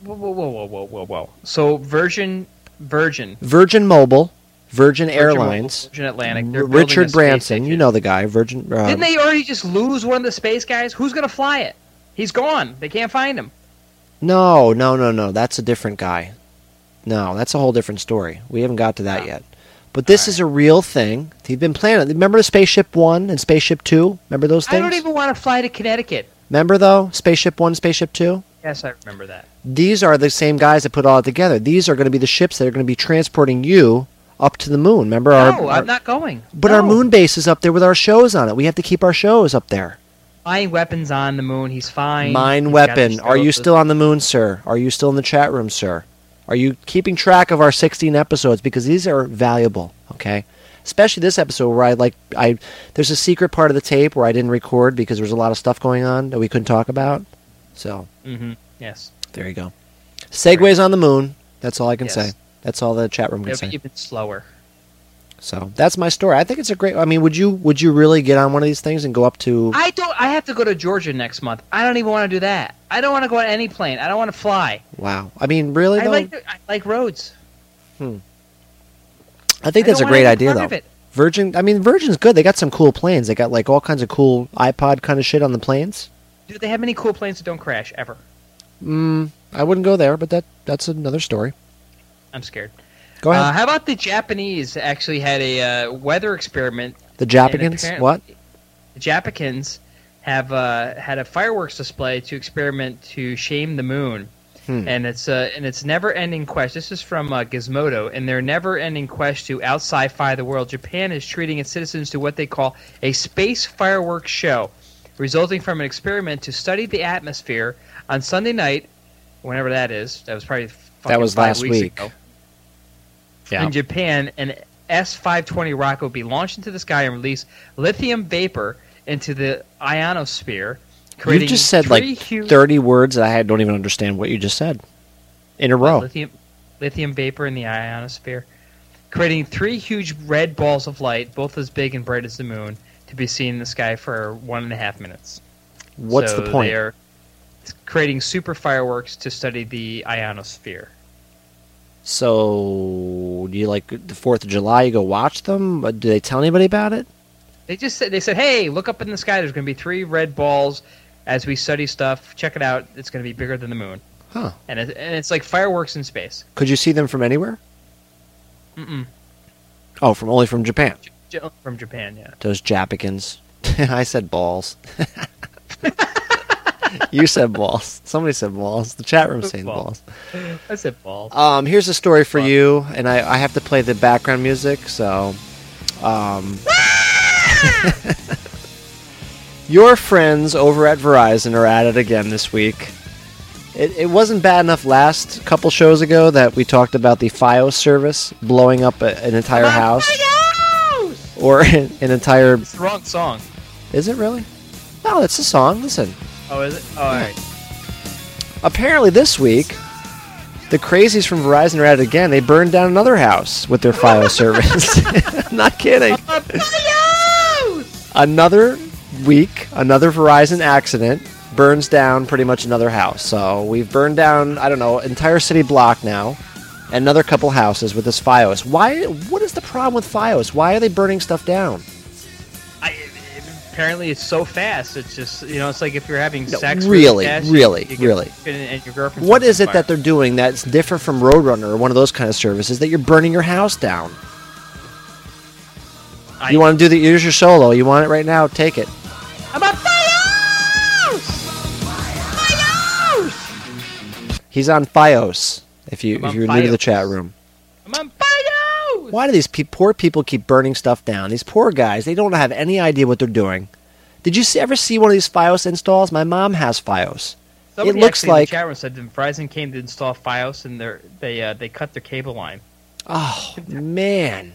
Whoa, whoa, whoa, whoa, whoa, whoa! So Virgin, Virgin, Virgin Mobile, Virgin, Virgin Airlines, Mobile, Virgin Atlantic, Richard Branson. You know the guy, Virgin. Uh, Didn't they already just lose one of the space guys? Who's gonna fly it? He's gone. They can't find him. No, no, no, no. That's a different guy. No, that's a whole different story. We haven't got to that no. yet. But this right. is a real thing. He'd been planning. Remember the Spaceship One and Spaceship Two? Remember those things? I don't even want to fly to Connecticut. Remember though, Spaceship One, Spaceship Two. Yes, I remember that. These are the same guys that put all together. These are going to be the ships that are going to be transporting you up to the moon. Remember no, our? No, I'm not going. But no. our moon base is up there with our shows on it. We have to keep our shows up there. Mine weapons on the moon. He's fine. Mine He's weapon. Are you still on the moon, sir? Are you still in the chat room, sir? Are you keeping track of our 16 episodes? Because these are valuable, okay? Especially this episode where I like I there's a secret part of the tape where I didn't record because there was a lot of stuff going on that we couldn't talk about. So, mm-hmm. yes, there you go. Segways right. on the moon. That's all I can yes. say. That's all the chat room can It'll say. Even slower. So that's my story. I think it's a great. I mean, would you would you really get on one of these things and go up to? I don't. I have to go to Georgia next month. I don't even want to do that. I don't want to go on any plane. I don't want to fly. Wow. I mean, really? I like I like roads. Hmm. I think that's a great idea, though. Virgin. I mean, Virgin's good. They got some cool planes. They got like all kinds of cool iPod kind of shit on the planes. Do they have any cool planes that don't crash ever? Mm, I wouldn't go there, but that that's another story. I'm scared. Go ahead. Uh, how about the Japanese actually had a uh, weather experiment? The Japanese? What? The Japanese have uh, had a fireworks display to experiment to shame the moon. Hmm. And it's a and it's never ending quest. This is from uh, Gizmodo, and their never ending quest to out sci-fi the world. Japan is treating its citizens to what they call a space fireworks show, resulting from an experiment to study the atmosphere on Sunday night, whenever that is. That was probably that was last week. Ago yeah. in Japan, an S520 rocket will be launched into the sky and release lithium vapor into the ionosphere. You just said like 30 words that I don't even understand what you just said in a row. Lithium, lithium vapor in the ionosphere, creating three huge red balls of light, both as big and bright as the moon, to be seen in the sky for one and a half minutes. What's so the point? They're creating super fireworks to study the ionosphere. So, do you like the Fourth of July? You go watch them. But do they tell anybody about it? They just said they said, "Hey, look up in the sky. There's going to be three red balls. As we study stuff, check it out. It's going to be bigger than the moon." Huh? And it, and it's like fireworks in space. Could you see them from anywhere? Mm-mm. Oh, from only from Japan. J- from Japan, yeah. Those Japicans. I said balls. you said balls. Somebody said balls. The chat room saying balls. balls. I said balls. Um, here's a story for balls. you, and I, I have to play the background music, so. Um, your friends over at Verizon are at it again this week. It, it wasn't bad enough last couple shows ago that we talked about the FiOS service blowing up a, an entire house. Or an, an entire. It's the wrong song. Is it really? No, it's a song. Listen. Oh, is it? All right. Apparently, this week, the crazies from Verizon are at it again. They burned down another house with their Fios service. Not kidding. another week, another Verizon accident burns down pretty much another house. So we've burned down, I don't know, entire city block now, and another couple houses with this Fios. Why? What is the problem with Fios? Why are they burning stuff down? apparently it's so fast. It's just you know, it's like if you're having no, sex. Really, fast, really, you, you really. And your girlfriend. What is it fire. that they're doing that's different from Roadrunner or one of those kind of services that you're burning your house down? I, you want to do the here's your solo. You want it right now? Take it. I'm on Fios. Fios. He's on Fios. If you if you're new to the chat room. I'm on Fios. Why do these pe- poor people keep burning stuff down? These poor guys, they don't have any idea what they're doing. Did you see, ever see one of these FiOS installs? My mom has FiOS. Somebody it looks like in the said Verizon came to install FiOS and they uh, they cut their cable line. Oh man,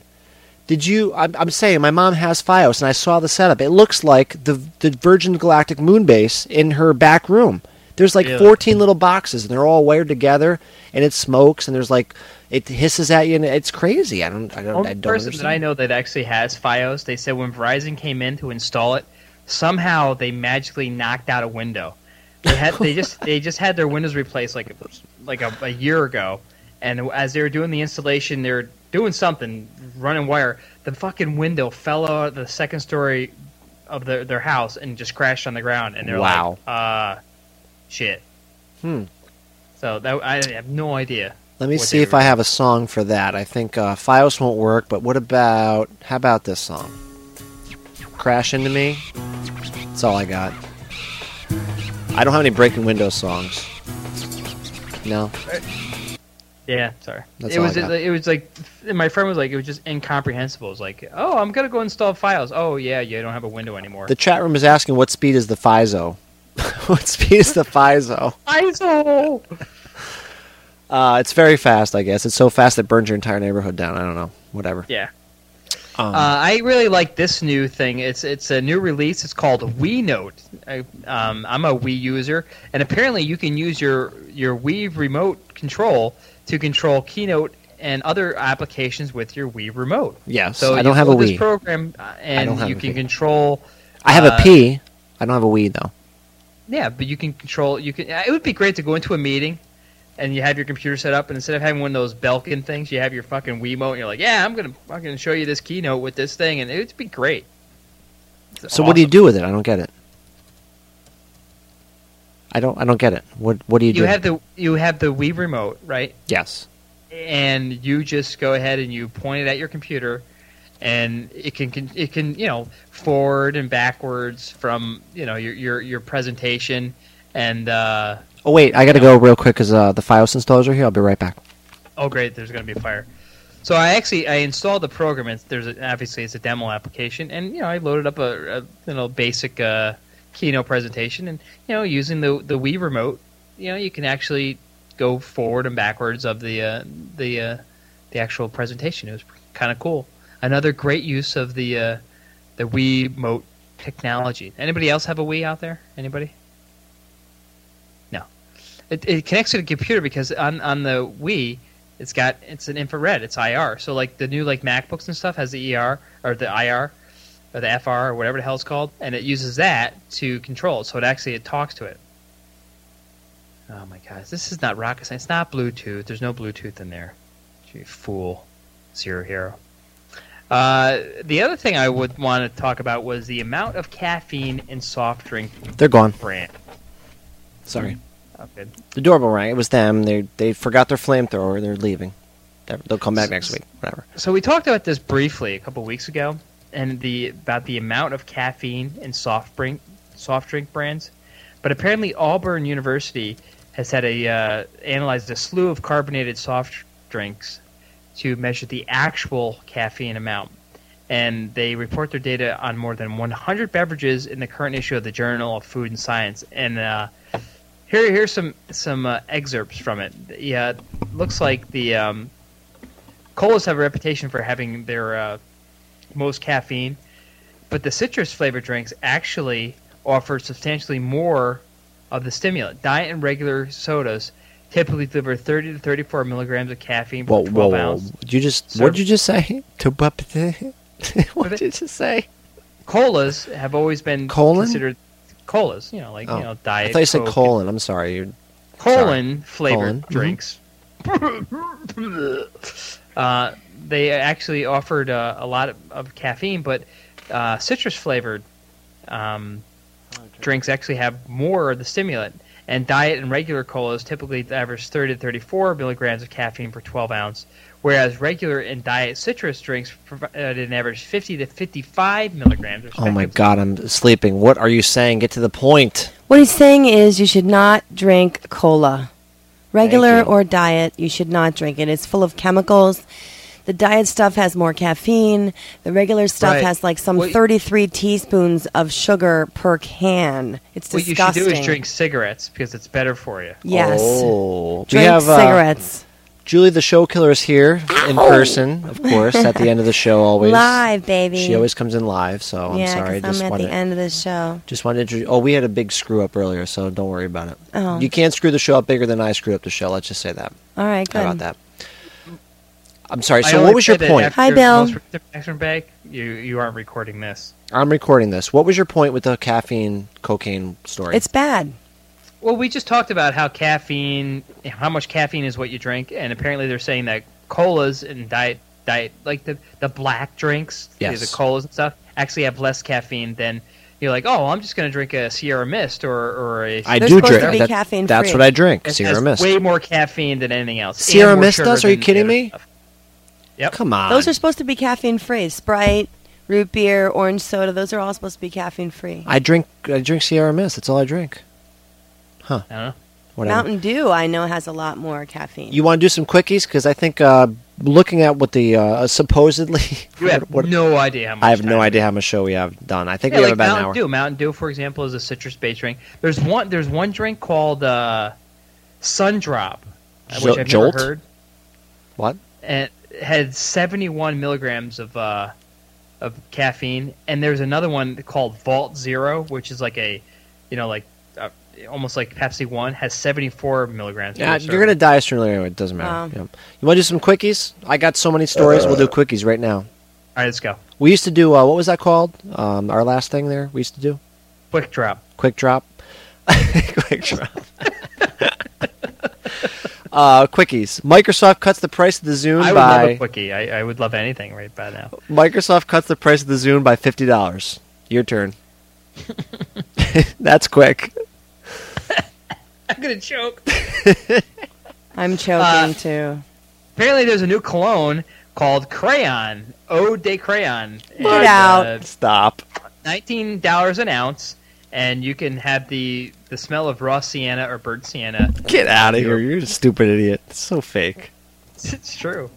did you? I'm, saying my mom has FiOS and I saw the setup. It looks like the the Virgin Galactic moon base in her back room. There's like 14 little boxes and they're all wired together and it smokes and there's like it hisses at you and it's crazy. I don't. I don't. Only I don't person understand. that I know that actually has FiOS, they said when Verizon came in to install it, somehow they magically knocked out a window. They had they just they just had their windows replaced like like a, a year ago, and as they were doing the installation, they're doing something, running wire. The fucking window fell out of the second story of their their house and just crashed on the ground. And they're wow. like, uh, shit. Hmm. So that I have no idea. Let me what see if I have a song for that. I think uh, Fios won't work, but what about how about this song? Crash into me. That's all I got. I don't have any Breaking Windows songs. No. Yeah, sorry. That's it was it, it, was like my friend was like it was just incomprehensible. It's like, "Oh, I'm going to go install Fios." Oh, yeah, you don't have a window anymore. The chat room is asking what speed is the Fizo? what speed is the Fizo? Fizo." Uh, it's very fast, I guess. It's so fast that it burns your entire neighborhood down. I don't know. Whatever. Yeah. Um, uh, I really like this new thing. It's it's a new release. It's called Wii Note. I, um, I'm a Wii user, and apparently you can use your your Wii remote control to control Keynote and other applications with your Wii remote. Yes. So I don't have a Wii program, uh, and you can control. I have uh, a P. I don't have a Wii though. Yeah, but you can control. You can. Uh, it would be great to go into a meeting and you have your computer set up, and instead of having one of those Belkin things, you have your fucking Wiimote, and you're like, yeah, I'm gonna fucking show you this keynote with this thing, and it'd be great. It's so awesome. what do you do with it? I don't get it. I don't. I don't get it. What What do you, you do? You have the you have the Wii remote, right? Yes. And you just go ahead and you point it at your computer, and it can, can it can you know forward and backwards from you know your your your presentation, and uh, Oh wait, I got to go real quick because uh, the FiOS installers are here. I'll be right back. Oh great, there's going to be a fire. So I actually I installed the program. And there's a, obviously it's a demo application, and you know I loaded up a, a you know basic uh, keynote presentation, and you know using the the Wii remote, you know you can actually go forward and backwards of the uh, the uh, the actual presentation. It was kind of cool. Another great use of the uh, the Wii remote technology. Anybody else have a Wii out there? Anybody? It, it connects to the computer because on on the Wii, it's got it's an infrared. It's IR. So like the new like MacBooks and stuff has the ER or the IR or the FR or whatever the hell it's called, and it uses that to control. So it actually it talks to it. Oh my gosh, this is not rocket science. It's not Bluetooth. There's no Bluetooth in there. You fool, zero hero. Uh, the other thing I would want to talk about was the amount of caffeine in soft drink. They're gone. Brand. Sorry. The doorbell rang. It was them. They they forgot their flamethrower. They're leaving. They're, they'll come back so, next week. Whatever. So we talked about this briefly a couple weeks ago, and the about the amount of caffeine in soft drink soft drink brands, but apparently Auburn University has had a uh, analyzed a slew of carbonated soft drinks to measure the actual caffeine amount and they report their data on more than 100 beverages in the current issue of the Journal of Food and Science. And uh, here, here's some some uh, excerpts from it. Yeah, it looks like the um, colas have a reputation for having their uh, most caffeine, but the citrus flavored drinks actually offer substantially more of the stimulant. Diet and regular sodas typically deliver 30 to 34 milligrams of caffeine per whoa, 12 whoa, ounce. You just, what did you just say? what did you just say? Colas have always been Colon? considered colas, you know, like oh. you know, diet. I thought you said colon. I'm sorry. You're... Colon sorry. flavored colon. drinks. Mm-hmm. uh, they actually offered uh, a lot of, of caffeine, but uh, citrus flavored um, oh, okay. drinks actually have more of the stimulant and diet and regular colas typically average 30 to 34 milligrams of caffeine per 12 ounce, whereas regular and diet citrus drinks provide an average 50 to 55 milligrams. Oh my God, I'm sleeping. What are you saying? Get to the point. What he's saying is you should not drink cola. Regular or diet, you should not drink it. It's full of chemicals the diet stuff has more caffeine. The regular stuff right. has like some 33 teaspoons of sugar per can. It's disgusting. What you should do is drink cigarettes because it's better for you. Yes. Oh. Drink have, uh, cigarettes. Uh, Julie the show killer is here in person, of course, at the end of the show always. live, baby. She always comes in live, so I'm yeah, sorry. I'm just at wanted, the end of the show. Just wanted to introduce Oh, we had a big screw up earlier, so don't worry about it. Oh. You can't screw the show up bigger than I screw up the show, let's just say that. All right, good. How about that? I'm sorry. So what was your point? Hi, Bill. Action. You you aren't recording this. I'm recording this. What was your point with the caffeine cocaine story? It's bad. Well, we just talked about how caffeine, how much caffeine is what you drink, and apparently they're saying that colas and diet diet like the the black drinks, yes. the colas and stuff, actually have less caffeine than you're like, oh, I'm just going to drink a Sierra Mist or or a. I They're do drink. To be that, caffeine That's free. what I drink. It Sierra Mist. Way more caffeine than anything else. Sierra Mist does? Are you kidding me? Stuff. Yep. Come on. Those are supposed to be caffeine free. Sprite, root beer, orange soda. Those are all supposed to be caffeine free. I drink I drink Sierra Mist. That's all I drink. Huh. I don't know. Whatever. Mountain Dew, I know, has a lot more caffeine. You want to do some quickies? Because I think uh, looking at what the uh, supposedly. You have what, no idea I have no idea how much show we have done. I think yeah, we like have about Mountain an hour. Dew. Mountain Dew, for example, is a citrus based drink. There's one There's one drink called uh, Sun Drop, which I've Jolt? never heard. What? And had 71 milligrams of uh, of caffeine, and there's another one called Vault Zero, which is like a, you know, like uh, almost like Pepsi One has 74 milligrams. Yeah, you're gonna die sooner or. It doesn't matter. Um, yeah. You want to do some quickies? I got so many stories. we'll do uh. quickies right now. All right, let's go. We used to do uh, what was that called? Um, our last thing there. We used to do quick drop. Quick drop. quick drop. Uh, quickies. Microsoft cuts the price of the Zune I would love a quickie. I, I would love anything right by now. Microsoft cuts the price of the Zune by fifty dollars. Your turn. That's quick. I'm gonna choke. I'm choking Uh, too. Apparently, there's a new cologne called Crayon. Eau de Crayon. Get out. Stop. Nineteen dollars an ounce and you can have the the smell of raw sienna or burnt sienna. Get out of here! You're a stupid idiot. It's so fake. It's true.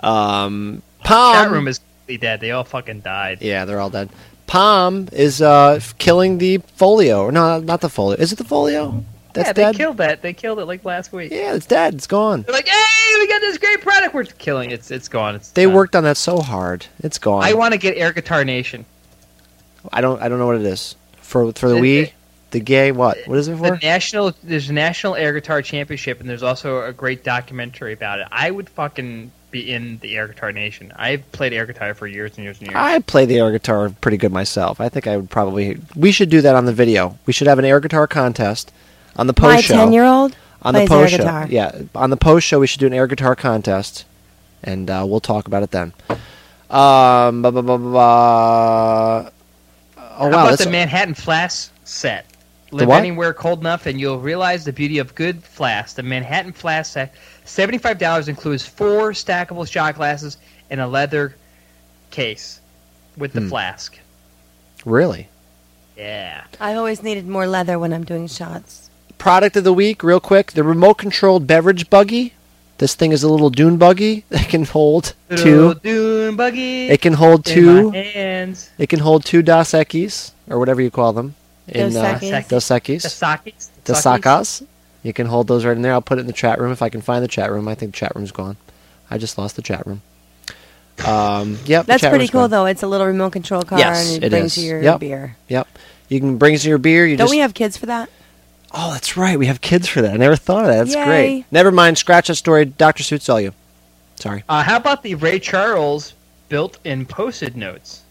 Um, Palm chat room is dead. They all fucking died. Yeah, they're all dead. Palm is uh, killing the Foleo. No, not the Foleo. Is it the Foleo? That's yeah, they dead? killed that. They killed it like last week. Yeah, it's dead. It's gone. They're like, hey, we got this great product. We're killing. It's it's gone. It's they done. worked on that so hard. It's gone. I want to get Air Guitar Nation. I don't. I don't know what it is for for the Wii. The gay what? What is it for? The national there's a national air guitar championship, and there's also a great documentary about it. I would fucking be in the air guitar nation. I've played air guitar for years and years and years. I play the air guitar pretty good myself. I think I would probably. We should do that on the video. We should have an air guitar contest on the post My show. My ten year old on the post show. Guitar. Yeah, on the post show we should do an air guitar contest, and uh, we'll talk about it then. Um, bah bah bah. Oh, How wow, about the Manhattan Flask set? Live anywhere cold enough, and you'll realize the beauty of good flask. The Manhattan Flask set, seventy-five dollars, includes four stackable shot glasses and a leather case with the hmm. flask. Really? Yeah. I always needed more leather when I'm doing shots. Product of the week, real quick: the remote-controlled beverage buggy this thing is a little dune buggy that can hold little two. Dune buggy. It can hold two. It can hold two Dos Equis, or whatever you call them. In, Dos-Equis. Uh, Dos Equis. Dos Dos You can hold those right in there. I'll put it in the chat room if I can find the chat room. I think the chat room's gone. I just lost the chat room. Um, yep. That's pretty cool, gone. though. It's a little remote control car, yes, and it, it brings is. you your yep. beer. Yep. You can bring to your beer. You don't just... we have kids for that? Oh, that's right. We have kids for that. I never thought of that. That's Yay. great. Never mind. Scratch that story. Dr. Seuss all you. Sorry. Uh, how about the Ray Charles built in post it notes?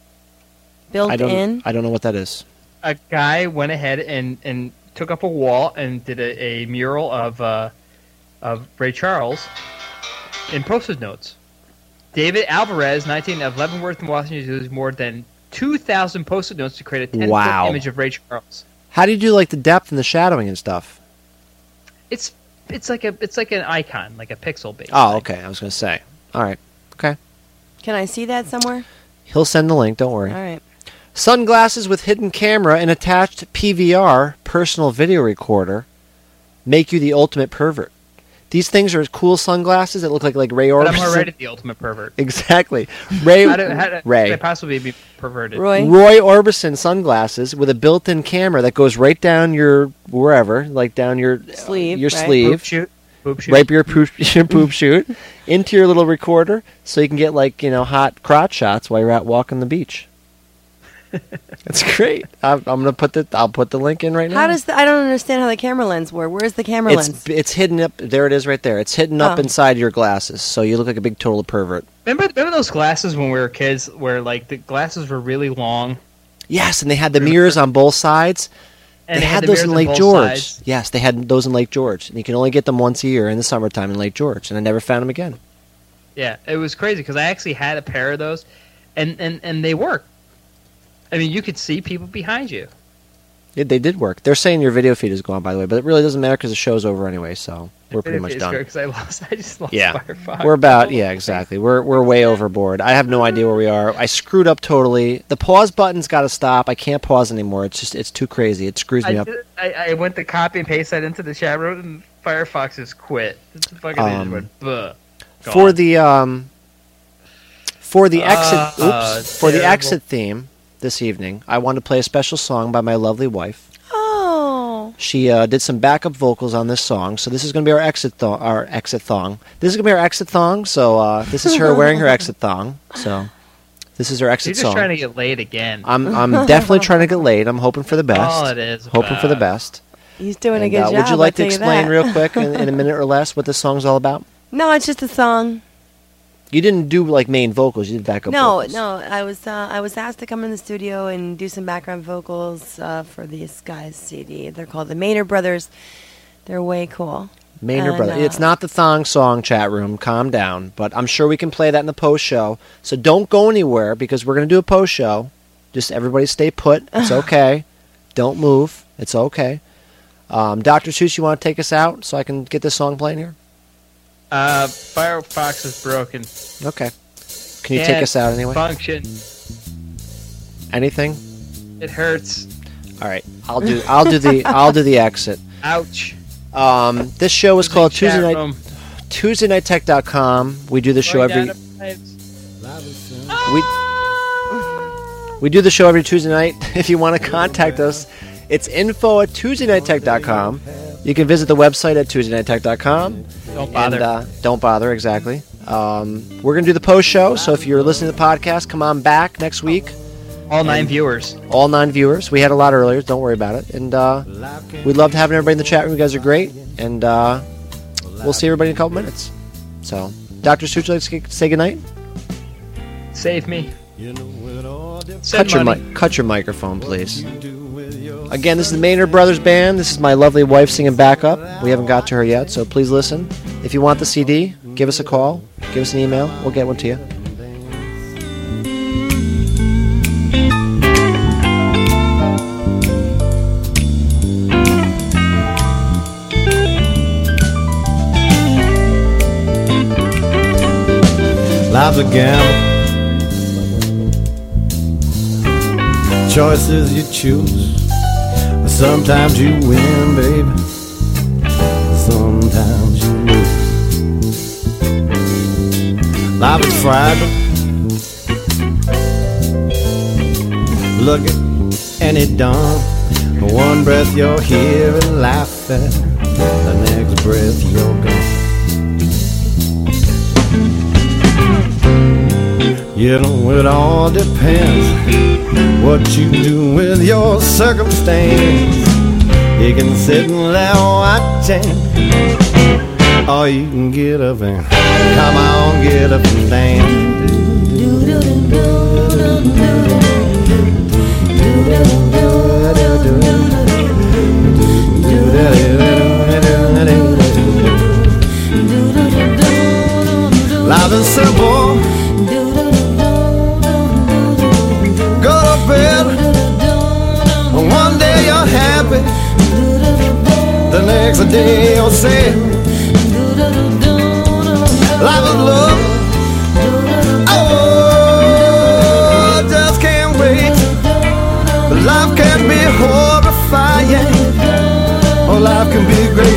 Built I don't, in? I don't know what that is. A guy went ahead and, and took up a wall and did a, a mural of, uh, of Ray Charles in post it notes. David Alvarez, 19 of Leavenworth, Washington, used more than 2,000 post it notes to create a 10 foot wow. image of Ray Charles. How do you do like the depth and the shadowing and stuff? It's it's like a it's like an icon, like a pixel based. Oh, okay. I was gonna say. All right. Okay. Can I see that somewhere? He'll send the link. Don't worry. All right. Sunglasses with hidden camera and attached PVR, personal video recorder, make you the ultimate pervert. These things are cool sunglasses that look like like Ray Orbison. I'm already the ultimate pervert. Exactly, Ray. how how Ray. They possibly be perverted. Roy. Roy Orbison sunglasses with a built-in camera that goes right down your wherever, like down your uh, sleeve, your right? sleeve, poop shoot, poop shoot, right your poop, your poop shoot, into your little recorder, so you can get like you know hot crotch shots while you're out walking the beach. That's great. I'm, I'm gonna put the I'll put the link in right now. How does the, I don't understand how the camera lens works. Where's the camera it's, lens? It's hidden up. There it is, right there. It's hidden up Oh. inside your glasses, so you look like a big total pervert. Remember, remember those glasses when we were kids, where like the glasses were really long, Yes, and they had the mirrors on both sides. and they, had, the those in Lake George. sides. Yes, they had those in Lake George, and you can only get them once a year in the summertime in Lake George, and I never found them again. Yeah, it was crazy because I actually had a pair of those, and and and they worked. I mean, you could see people behind you. Yeah, they did work. They're saying your video feed is gone, by the way, but it really doesn't matter because the show's over anyway. So we're pretty much done. Because I lost, I just lost yeah. Firefox. We're about yeah, exactly. We're we're way overboard. I have no idea where we are. I screwed up totally. The pause button's got to stop. I can't pause anymore. It's just it's too crazy. It screws me I up. Did, I, I, went to copy and paste that into the chat room, and Firefox just quit. It's fucking um, for the um for the exit. Uh, oops. Uh, for terrible. the exit theme this evening, I want to play a special song by my lovely wife. Oh. She uh, did some backup vocals on this song, so this is going to be our exit thong. Our exit thong. This is going to be our exit thong. So uh, this is her wearing her exit thong. So this is her exit You're just song. Trying to get laid again. I'm I'm definitely trying to get laid. I'm hoping for the oh, best. All it is. Hoping for the best. He's doing and, a good uh, job. Would you like I'll to explain real quick in, in a minute or less what this song's all about? No, it's just a song. You didn't do like main vocals. You did backup. No, vocals. no. I was uh, I was asked to come in the studio and do some background vocals uh, for these guys' CD. They're called the Maynor Brothers. They're way cool. Maynor Brothers. It's uh, not the thong song chat room. Calm down. But I'm sure we can play that in the post show. So don't go anywhere because we're gonna do a post show. Just everybody stay put. It's okay. don't move. It's okay. Um, Doctor Seuss, you want to take us out so I can get this song playing here? Uh, Firefox is broken. Okay. Can you take us out anyway? Function. Anything? It hurts. All right. I'll do. I'll do the. I'll do the exit. Ouch. Um, this show is called Tuesday Night. Room. TuesdayNightTech.com. We do the show every. We, we do the show every Tuesday night. If you want to contact us, it's info at TuesdayNightTech.com. You can visit the website at TuesdayNightTech.com. Don't bother. And, uh, don't bother, exactly. Um, we're going to do the post show. So if you're listening to the podcast, come on back next week. All nine and viewers. All nine viewers. We had a lot earlier. Don't worry about it. And uh, we loved having everybody in the chat room. You guys are great. And uh, we'll see everybody in a couple minutes. So, Dr. Seuss, let's say goodnight. Save me. Cut your, mi- cut your microphone, please. Again, this is the Maynard Brothers Band. This is my lovely wife singing backup. We haven't got to her yet, so please listen. If you want the CD, give us a call, give us an email, we'll get one to you. Life's a gamble. Choices you choose Sometimes you win, babe. Sometimes you lose. Life is fragile. Look at any dawn. One breath you're here and laughing, the next breath you're gone. You know, it all depends what you do with your circumstance. You can sit and there watching, or you can get up and come on, get up and dance. Life is simple. next day or say, Life of love. Oh, just can't wait. Life can be horrifying. Or life can be great.